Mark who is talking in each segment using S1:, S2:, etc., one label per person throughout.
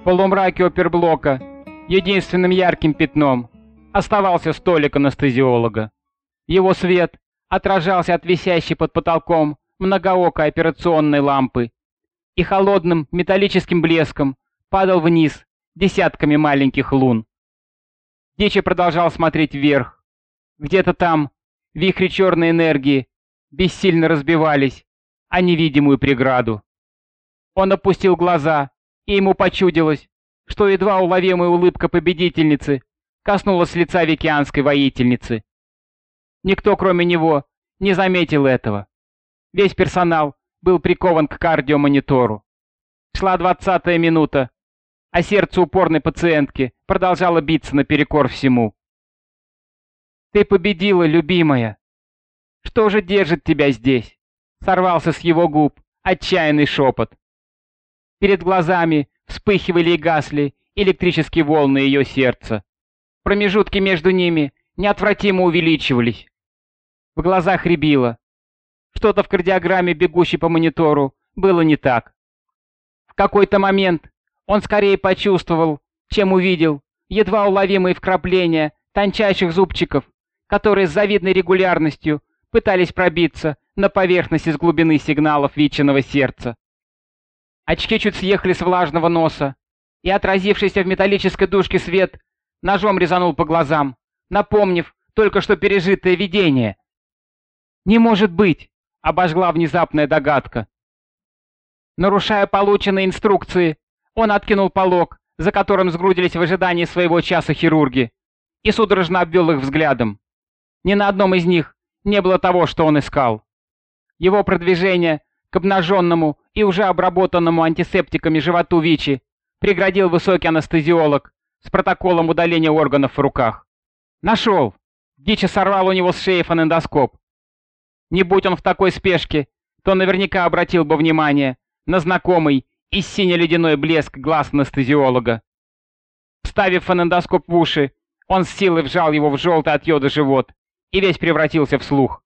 S1: В полумраке оперблока единственным ярким пятном оставался столик анестезиолога. Его свет отражался от висящей под потолком многоокой операционной лампы и холодным металлическим блеском падал вниз десятками маленьких лун. Дичи продолжал смотреть вверх. Где-то там вихри черной энергии бессильно разбивались о невидимую преграду. Он опустил глаза, и ему почудилось, что едва уловимая улыбка победительницы коснулась лица викианской воительницы. Никто, кроме него, не заметил этого. Весь персонал был прикован к кардиомонитору. Шла двадцатая минута, а сердце упорной пациентки продолжало биться наперекор всему. «Ты победила, любимая! Что же держит тебя здесь?» Сорвался с его губ отчаянный шепот. Перед глазами вспыхивали и гасли электрические волны ее сердца. Промежутки между ними неотвратимо увеличивались. В глазах рябило. Что-то в кардиограмме, бегущей по монитору, было не так. В какой-то момент он скорее почувствовал, чем увидел, едва уловимые вкрапления тончайших зубчиков, которые с завидной регулярностью пытались пробиться на поверхность из глубины сигналов Витчиного сердца. Очки чуть съехали с влажного носа, и отразившийся в металлической дужке свет ножом резанул по глазам, напомнив только что пережитое видение. «Не может быть!» — обожгла внезапная догадка. Нарушая полученные инструкции, он откинул полог, за которым сгрудились в ожидании своего часа хирурги, и судорожно обвел их взглядом. Ни на одном из них не было того, что он искал. Его продвижение к обнаженному и уже обработанному антисептиками животу ВИЧи преградил высокий анестезиолог с протоколом удаления органов в руках. Нашел. Дичи сорвал у него с шеи фонендоскоп. Не будь он в такой спешке, то наверняка обратил бы внимание на знакомый и сине-ледяной блеск глаз анестезиолога. Вставив фонендоскоп в уши, он с силой вжал его в желтый от йода живот и весь превратился в слух.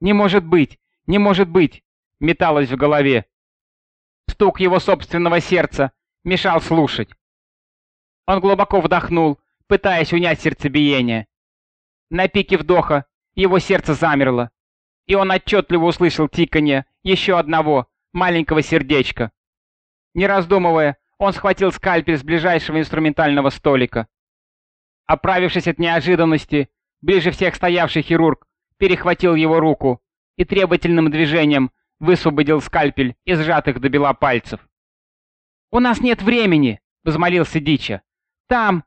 S1: «Не может быть! Не может быть!» — металось в голове. Стук его собственного сердца мешал слушать. Он глубоко вдохнул, пытаясь унять сердцебиение. На пике вдоха его сердце замерло, и он отчетливо услышал тиканье еще одного маленького сердечка. Не раздумывая, он схватил скальпель с ближайшего инструментального столика. Оправившись от неожиданности, ближе всех стоявший хирург перехватил его руку и требовательным движением высвободил скальпель из сжатых до бела пальцев. «У нас нет времени!» — взмолился Дича. «Там...»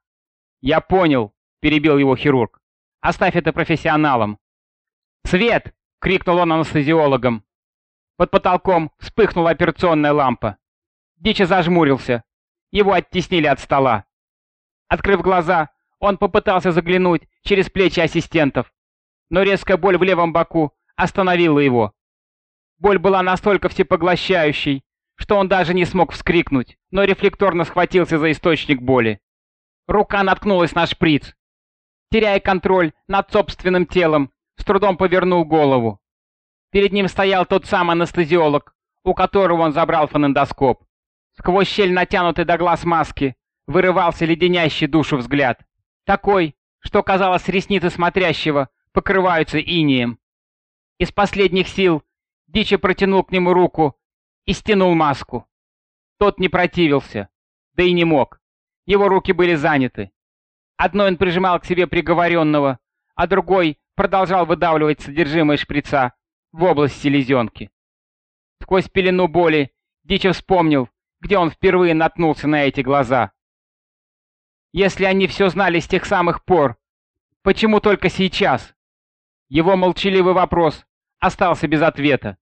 S1: «Я понял!» — перебил его хирург. «Оставь это профессионалам!» «Свет!» — крикнул он анестезиологом. Под потолком вспыхнула операционная лампа. Дича зажмурился. Его оттеснили от стола. Открыв глаза, он попытался заглянуть через плечи ассистентов, но резкая боль в левом боку остановила его. Боль была настолько всепоглощающей, что он даже не смог вскрикнуть, но рефлекторно схватился за источник боли. Рука наткнулась на шприц. Теряя контроль над собственным телом, с трудом повернул голову. Перед ним стоял тот самый анестезиолог, у которого он забрал фонендоскоп. Сквозь щель натянутой до глаз маски вырывался леденящий душу взгляд. Такой, что, казалось, ресницы смотрящего покрываются инием. Из последних сил Дичи протянул к нему руку и стянул маску. Тот не противился, да и не мог. Его руки были заняты. Одной он прижимал к себе приговоренного, а другой продолжал выдавливать содержимое шприца в область селезенки. Сквозь пелену боли Дичи вспомнил, где он впервые наткнулся на эти глаза. Если они все знали с тех самых пор, почему только сейчас? Его молчаливый вопрос остался без ответа.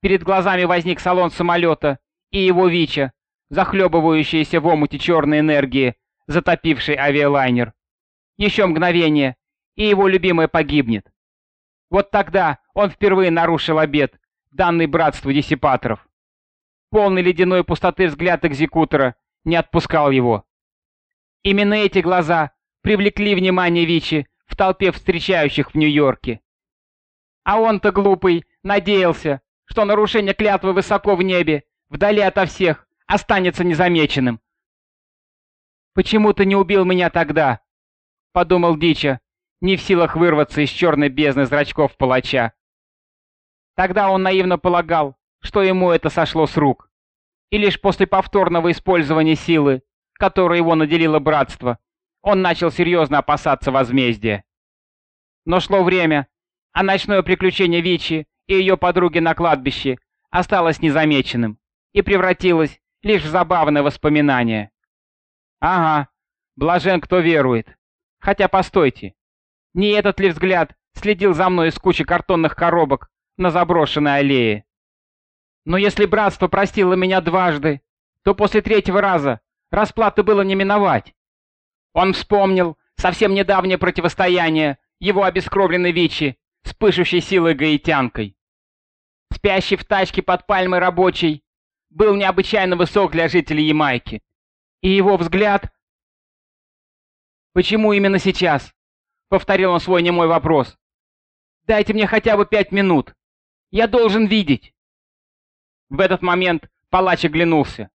S1: Перед глазами возник салон самолета и его Вича, захлебывающиеся в омуте черной энергии, затопивший авиалайнер. Еще мгновение, и его любимая погибнет. Вот тогда он впервые нарушил обет, данный братству диссипаторов. Полный ледяной пустоты взгляд экзекутора не отпускал его. Именно эти глаза привлекли внимание Вичи в толпе встречающих в Нью-Йорке. А он-то глупый, надеялся, что нарушение клятвы высоко в небе, вдали ото всех, останется незамеченным. «Почему ты не убил меня тогда?» — подумал Дича, не в силах вырваться из черной бездны зрачков палача. Тогда он наивно полагал, что ему это сошло с рук. И лишь после повторного использования силы, которой его наделило братство, он начал серьезно опасаться возмездия. Но шло время, а ночное приключение Вичи и ее подруги на кладбище осталось незамеченным и превратилось лишь в забавное воспоминание. Ага, блажен, кто верует. Хотя постойте, не этот ли взгляд следил за мной из кучи картонных коробок на заброшенной аллее? Но если братство простило меня дважды, то после третьего раза расплаты было не миновать. Он вспомнил совсем недавнее противостояние его обескровленной Вичи с пышущей силой гаитянкой. Спящий в тачке под пальмой рабочий был необычайно высок для жителей Ямайки. И его взгляд... Почему именно сейчас? Повторил он свой немой вопрос. «Дайте мне хотя бы пять минут. Я должен видеть». В этот момент палач оглянулся.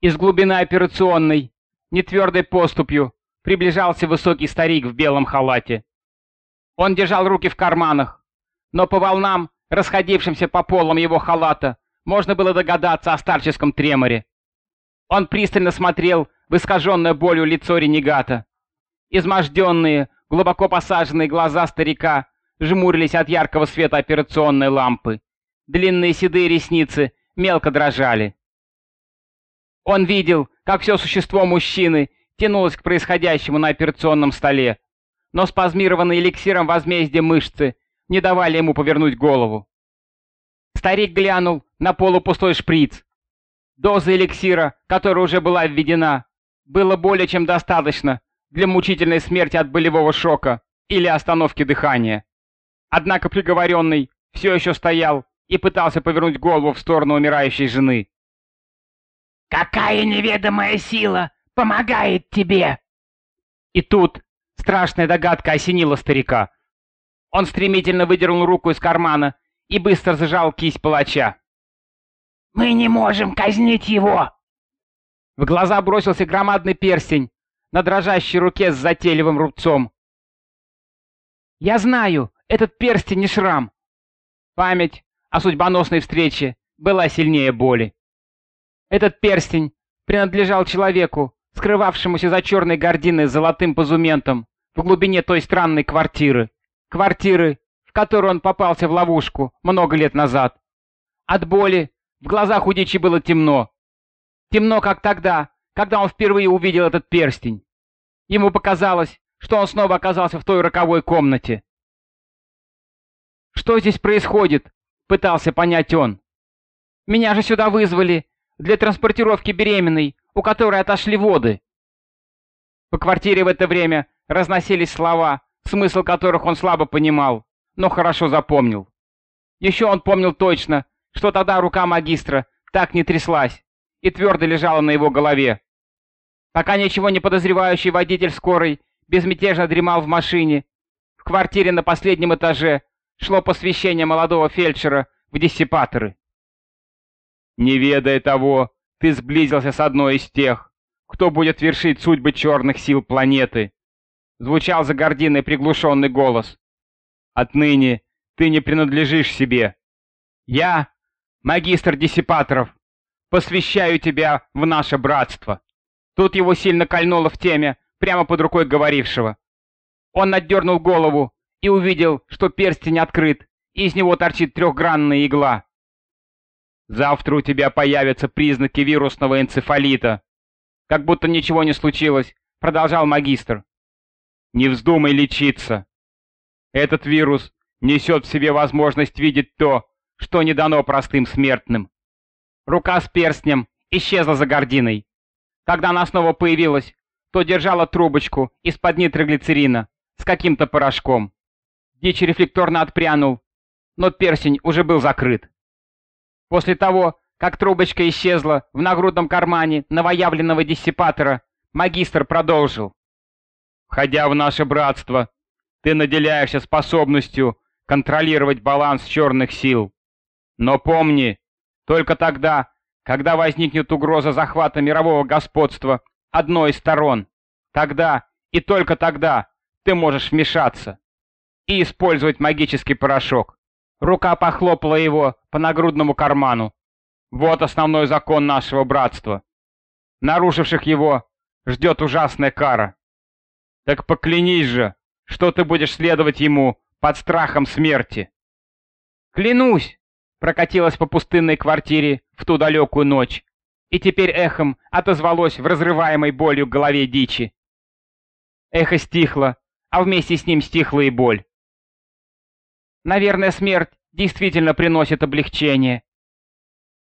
S1: Из глубины операционной, нетвердой поступью, приближался высокий старик в белом халате. Он держал руки в карманах, но по волнам, расходившимся по полам его халата, можно было догадаться о старческом треморе. Он пристально смотрел в искаженное болью лицо ренегата. Изможденные, Глубоко посаженные глаза старика жмурились от яркого света операционной лампы. Длинные седые ресницы мелко дрожали. Он видел, как все существо мужчины тянулось к происходящему на операционном столе, но спазмированные эликсиром возмездия мышцы не давали ему повернуть голову. Старик глянул на полупустой шприц. Доза эликсира, которая уже была введена, было более чем достаточно, для мучительной смерти от болевого шока или остановки дыхания. Однако приговоренный все еще стоял и пытался повернуть голову в сторону умирающей жены.
S2: «Какая неведомая сила помогает тебе?»
S1: И тут страшная догадка осенила старика. Он стремительно выдернул руку из кармана и быстро зажал кисть палача.
S2: «Мы не можем казнить его!»
S1: В глаза бросился громадный перстень, на дрожащей руке с затейливым рубцом. «Я знаю, этот перстень не шрам!» Память о судьбоносной встрече была сильнее боли. Этот перстень принадлежал человеку, скрывавшемуся за черной гординой с золотым позументом в глубине той странной квартиры. Квартиры, в которую он попался в ловушку много лет назад. От боли в глазах у дичи было темно. Темно, как тогда, когда он впервые увидел этот перстень. Ему показалось, что он снова оказался в той роковой комнате. «Что здесь происходит?» — пытался понять он. «Меня же сюда вызвали для транспортировки беременной, у которой отошли воды». По квартире в это время разносились слова, смысл которых он слабо понимал, но хорошо запомнил. Еще он помнил точно, что тогда рука магистра так не тряслась и твердо лежала на его голове. Пока ничего не подозревающий водитель скорой безмятежно дремал в машине, в квартире на последнем этаже шло посвящение молодого фельдшера в диссипаторы. «Не ведая того, ты сблизился с одной из тех, кто будет вершить судьбы черных сил планеты», звучал за гординой приглушенный голос. «Отныне ты не принадлежишь себе. Я, магистр диссипаторов, посвящаю тебя в наше братство». Тут его сильно кольнуло в теме, прямо под рукой говорившего. Он отдернул голову и увидел, что перстень открыт, и из него торчит трехгранная игла. «Завтра у тебя появятся признаки вирусного энцефалита». Как будто ничего не случилось, продолжал магистр. «Не вздумай лечиться. Этот вирус несет в себе возможность видеть то, что не дано простым смертным». Рука с перстнем исчезла за гординой. Когда она снова появилась, то держала трубочку из-под нитроглицерина с каким-то порошком. Дичь рефлекторно отпрянул, но персень уже был закрыт. После того, как трубочка исчезла в нагрудном кармане новоявленного диссипатора, магистр продолжил. «Входя в наше братство, ты наделяешься способностью контролировать баланс черных сил. Но помни, только тогда, Когда возникнет угроза захвата мирового господства одной из сторон, тогда и только тогда ты можешь вмешаться и использовать магический порошок. Рука похлопала его по нагрудному карману. Вот основной закон нашего братства. Нарушивших его ждет ужасная кара. Так поклянись же, что ты будешь следовать ему под страхом смерти. Клянусь, прокатилась по пустынной квартире в ту далекую ночь, и теперь эхом отозвалось в разрываемой болью голове дичи. Эхо стихло, а вместе с ним стихла и боль. Наверное, смерть действительно приносит облегчение.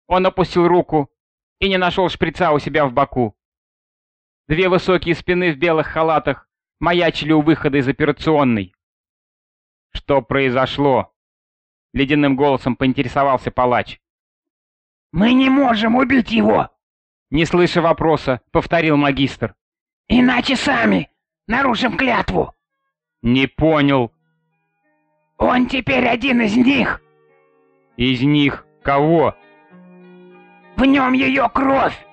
S1: Он опустил руку и не нашел шприца у себя в боку. Две высокие спины в белых халатах маячили у выхода из операционной. Что произошло? Ледяным голосом поинтересовался палач.
S2: «Мы не можем убить его!»
S1: Не слыша вопроса, повторил магистр.
S2: «Иначе сами нарушим клятву!»
S1: «Не понял».
S2: «Он теперь один из них!»
S1: «Из них кого?»
S2: «В нем ее кровь!»